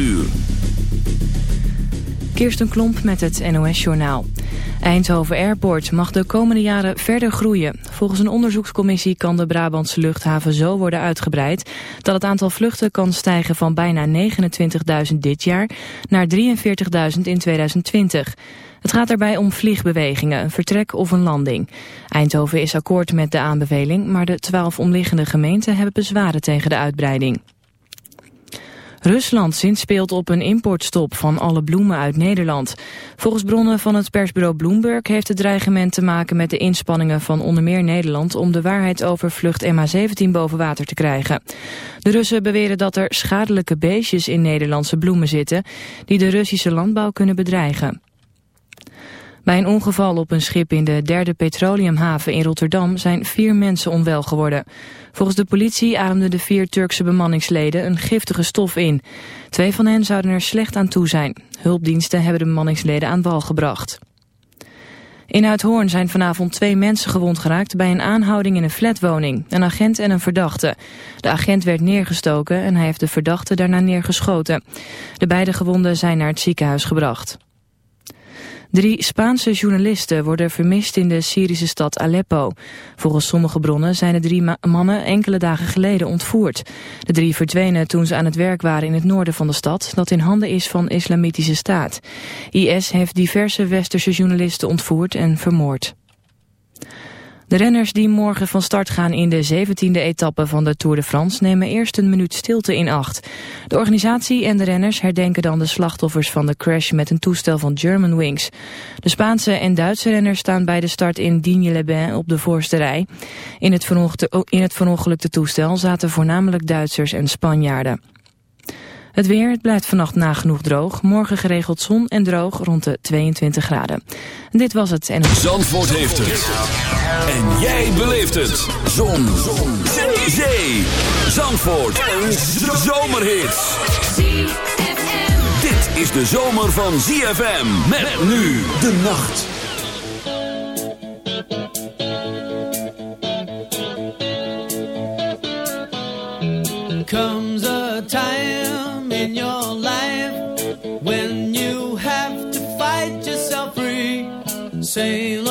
uur. Kirsten Klomp met het NOS-journaal. Eindhoven Airport mag de komende jaren verder groeien. Volgens een onderzoekscommissie kan de Brabantse luchthaven zo worden uitgebreid... dat het aantal vluchten kan stijgen van bijna 29.000 dit jaar naar 43.000 in 2020. Het gaat daarbij om vliegbewegingen, een vertrek of een landing. Eindhoven is akkoord met de aanbeveling, maar de twaalf omliggende gemeenten hebben bezwaren tegen de uitbreiding. Rusland zinspeelt op een importstop van alle bloemen uit Nederland. Volgens bronnen van het persbureau Bloomberg heeft het dreigement te maken met de inspanningen van onder meer Nederland om de waarheid over vlucht MH17 boven water te krijgen. De Russen beweren dat er schadelijke beestjes in Nederlandse bloemen zitten die de Russische landbouw kunnen bedreigen. Bij een ongeval op een schip in de derde petroleumhaven in Rotterdam zijn vier mensen onwel geworden. Volgens de politie ademden de vier Turkse bemanningsleden een giftige stof in. Twee van hen zouden er slecht aan toe zijn. Hulpdiensten hebben de bemanningsleden aan wal gebracht. In Uithoorn zijn vanavond twee mensen gewond geraakt bij een aanhouding in een flatwoning. Een agent en een verdachte. De agent werd neergestoken en hij heeft de verdachte daarna neergeschoten. De beide gewonden zijn naar het ziekenhuis gebracht. Drie Spaanse journalisten worden vermist in de Syrische stad Aleppo. Volgens sommige bronnen zijn de drie mannen enkele dagen geleden ontvoerd. De drie verdwenen toen ze aan het werk waren in het noorden van de stad... dat in handen is van Islamitische Staat. IS heeft diverse westerse journalisten ontvoerd en vermoord. De renners die morgen van start gaan in de 17e etappe van de Tour de France nemen eerst een minuut stilte in acht. De organisatie en de renners herdenken dan de slachtoffers van de crash met een toestel van Germanwings. De Spaanse en Duitse renners staan bij de start in Digne-les-Bains op de voorste rij. In het, in het verongelukte toestel zaten voornamelijk Duitsers en Spanjaarden. Het weer, het blijft vannacht nagenoeg droog. Morgen geregeld zon en droog rond de 22 graden. Dit was het. En... Zandvoort heeft het. En jij beleeft het. Zon. zon. Zee. Zee. Zandvoort. Een zomerhit. Dit is de zomer van ZFM. Met nu de nacht. Sail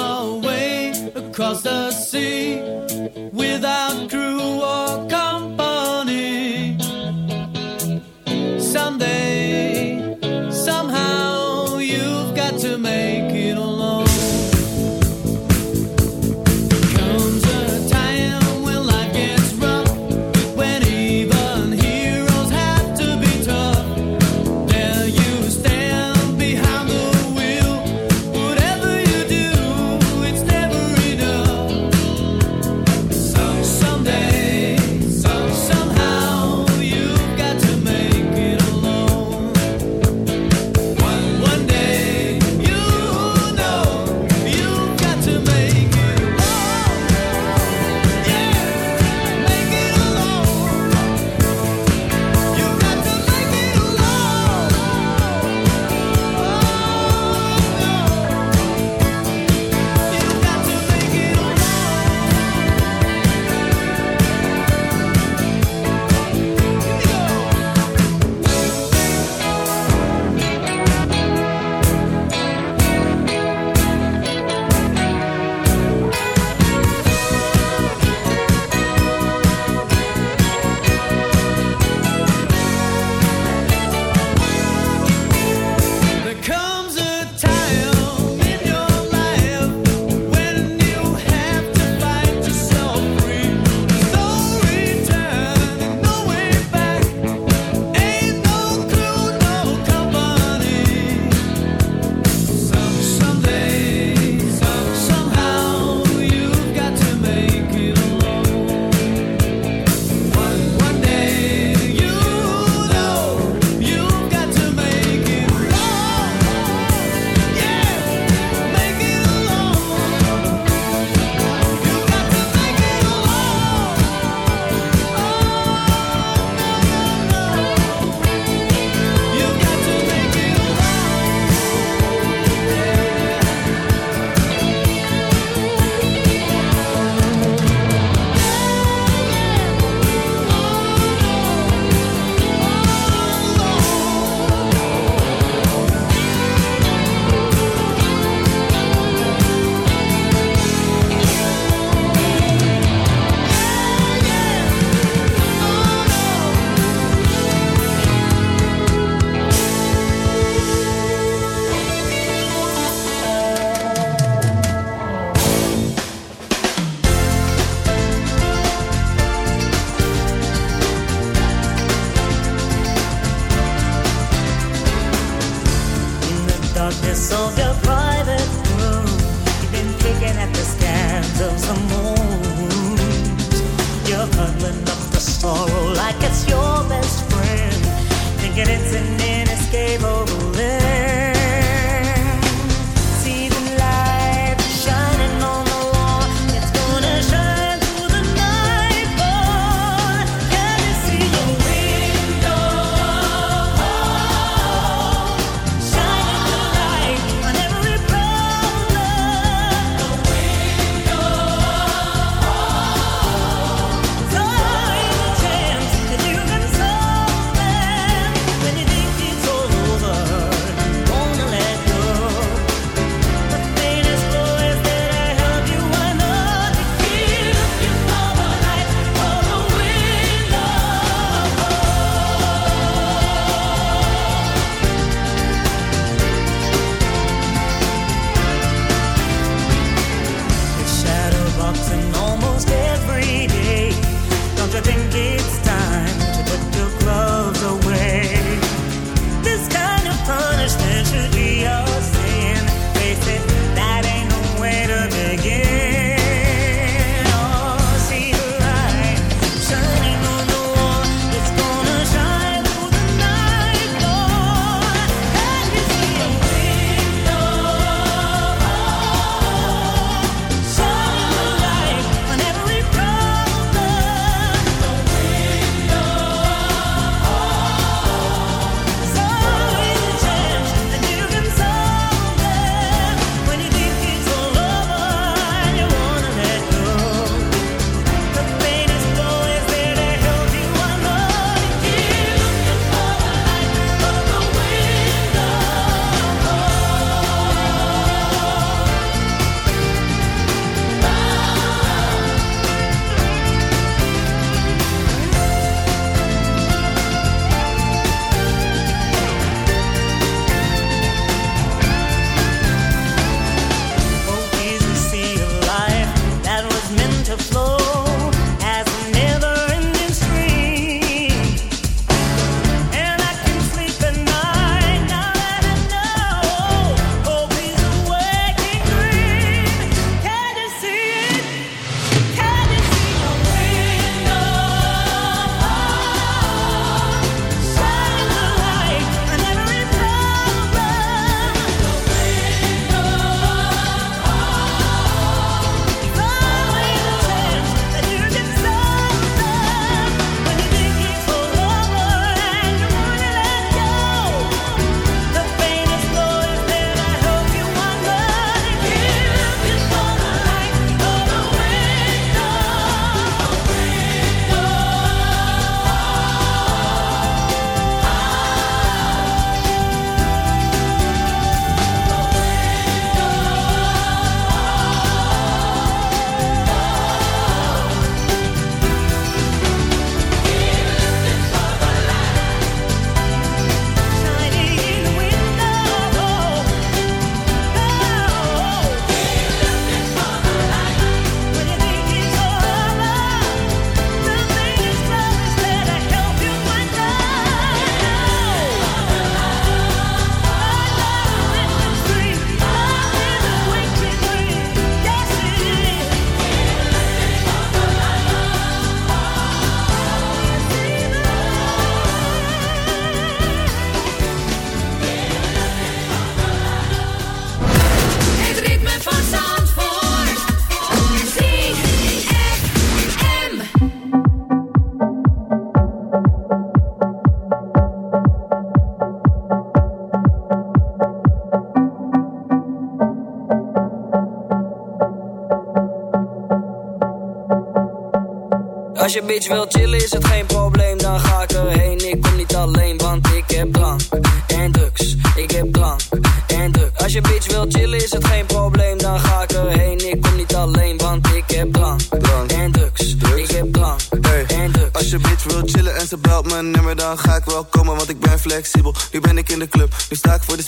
bitch wil chillen is het geen probleem, dan ga ik erheen. Ik kom niet alleen, want ik heb drank en drugs. Ik heb drank en drugs. Als je bitch wil chillen is het geen probleem, dan ga ik erheen. Ik kom niet alleen, want ik heb drank, en drugs. Ik heb drank en drugs. Als je bitch wil chillen en ze belt mijn nummer, dan ga ik wel komen, want ik ben flexibel. Nu ben ik in de club, nu sta ik voor de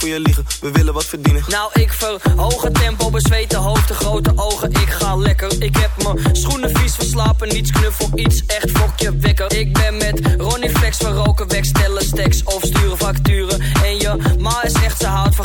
je we willen wat verdienen. Nou, ik verhoog het tempo, bezweten hoofd, de grote ogen. Ik ga lekker. Ik heb mijn schoenen vies verslapen, niets knuffel, iets echt fokje wekker. Ik ben met Ronnie Flex van roken, wegstellen, stacks of sturen facturen. En je ma is echt, ze houdt van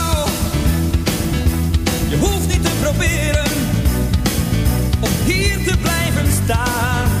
estar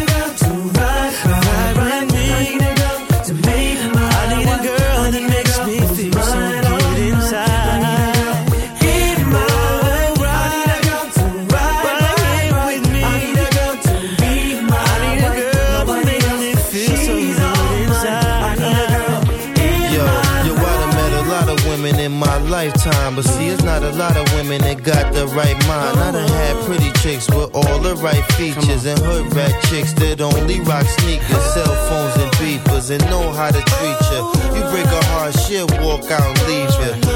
Not a lot of women that got the right mind. I done had pretty chicks with all the right features, and hood rat chicks that only rock sneakers, cell phones, and beepers, and know how to treat you. You break a heart, she'll walk out and leave.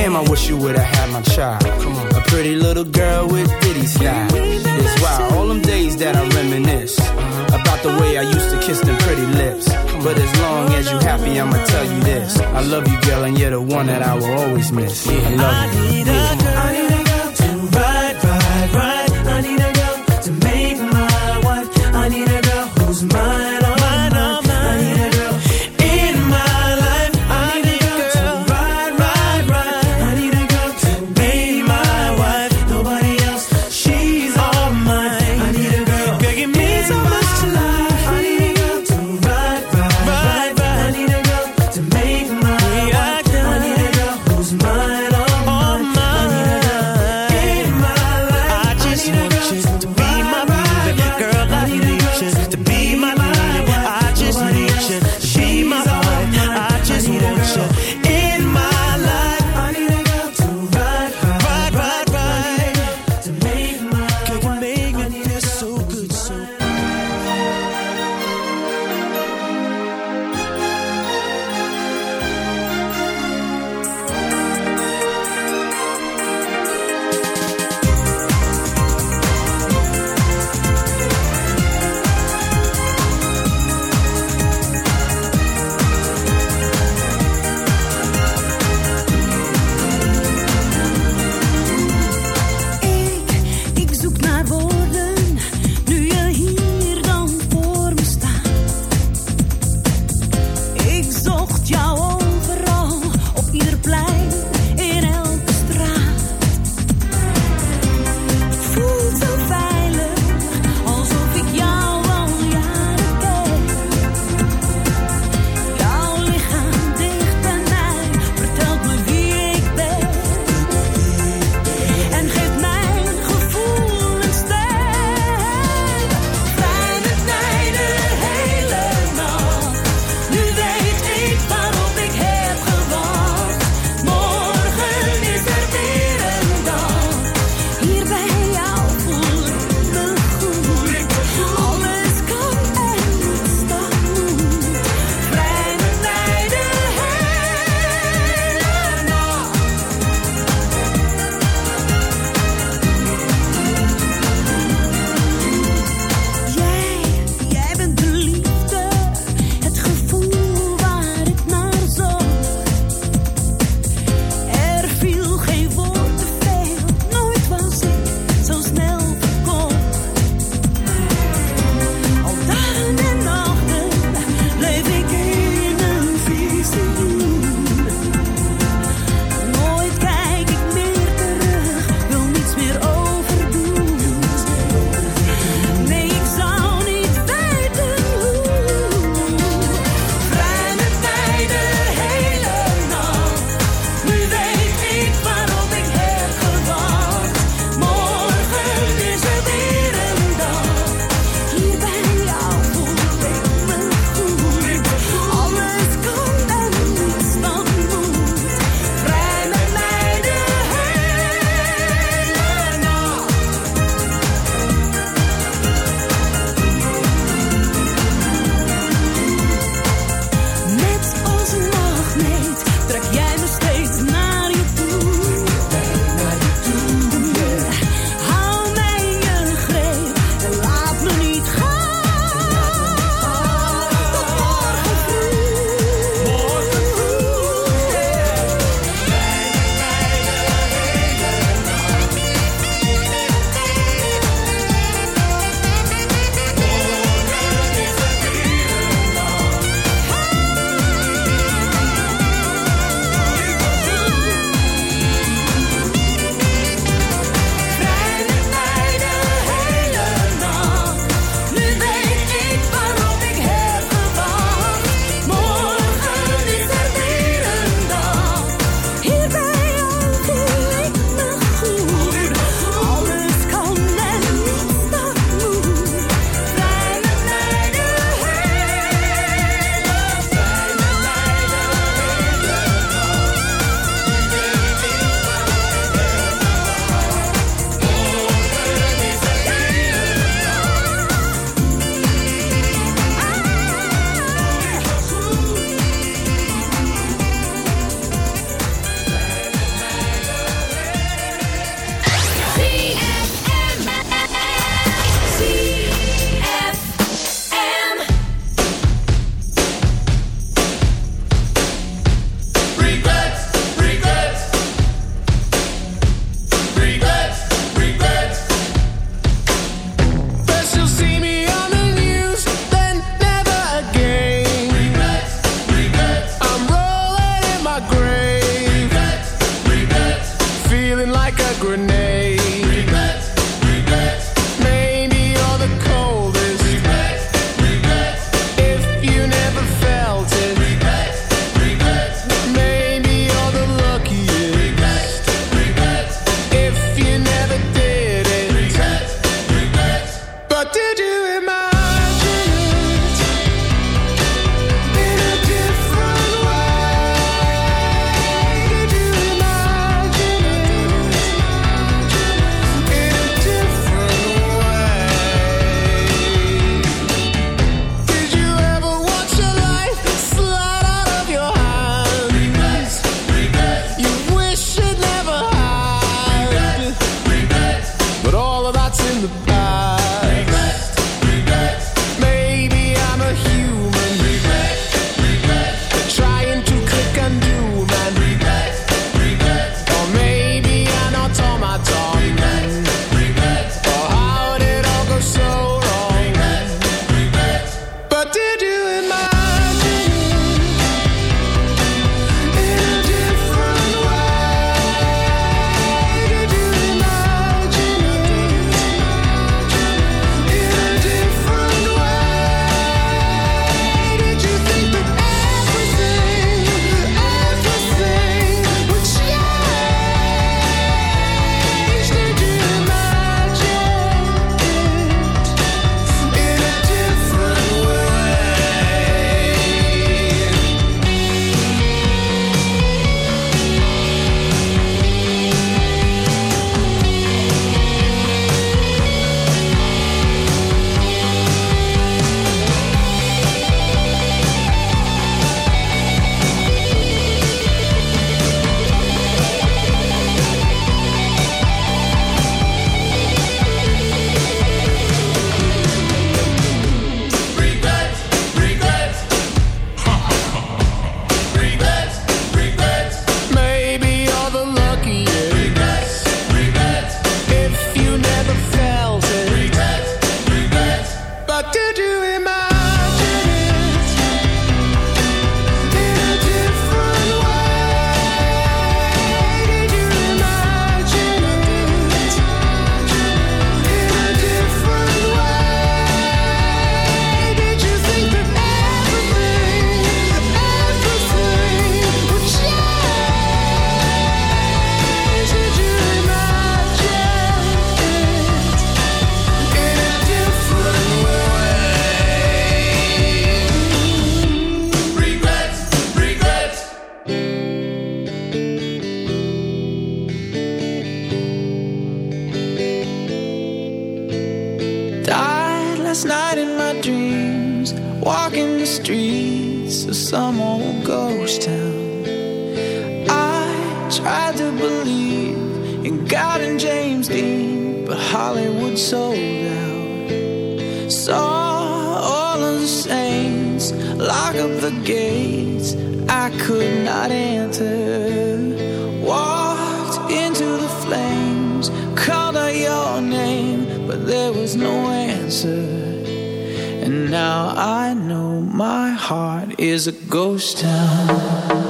Damn, I wish you would've had my child. A pretty little girl with ditty style. It's wild, all them days that I reminisce about the way I used to kiss them pretty lips. But as long as you happy, I'ma tell you this: I love you, girl, and you're the one that I will always miss. I love you. I need a girl to ride, ride, ride. I need a girl to make my wife. I need a girl who's mine, is a ghost town.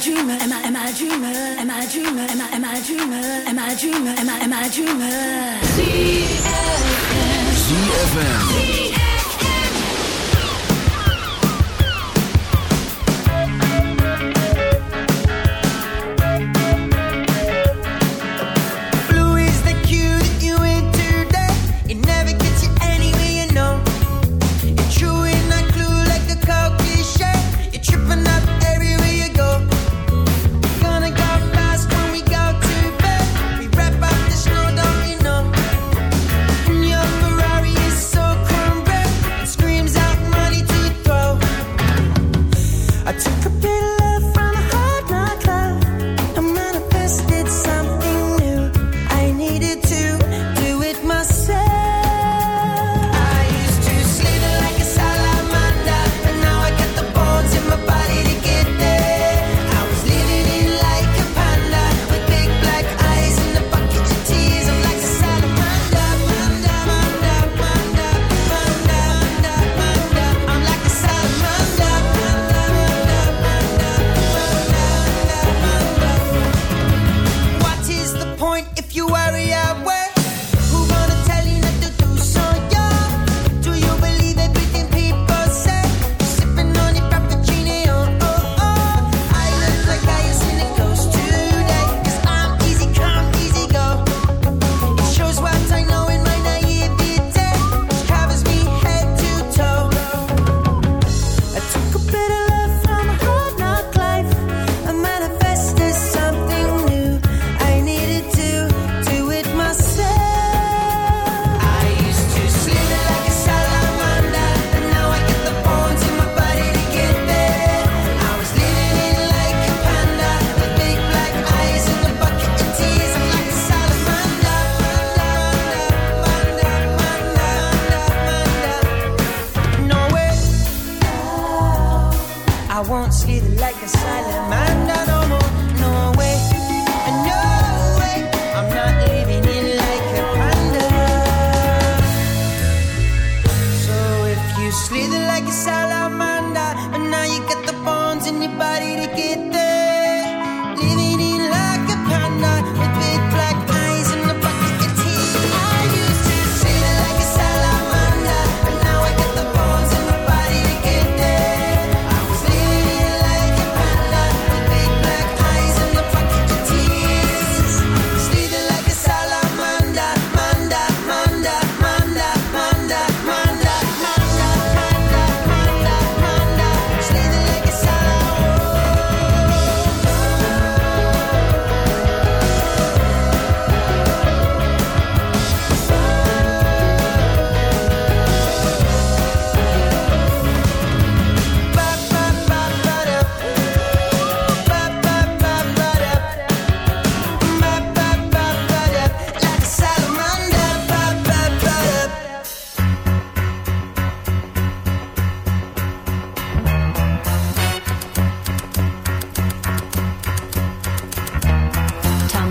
dreamer? Am I am I a dreamer? Am I a dreamer? Am I am I a dreamer? Am I a dreamer? Am I am I a dreamer? ZFM. ZFM.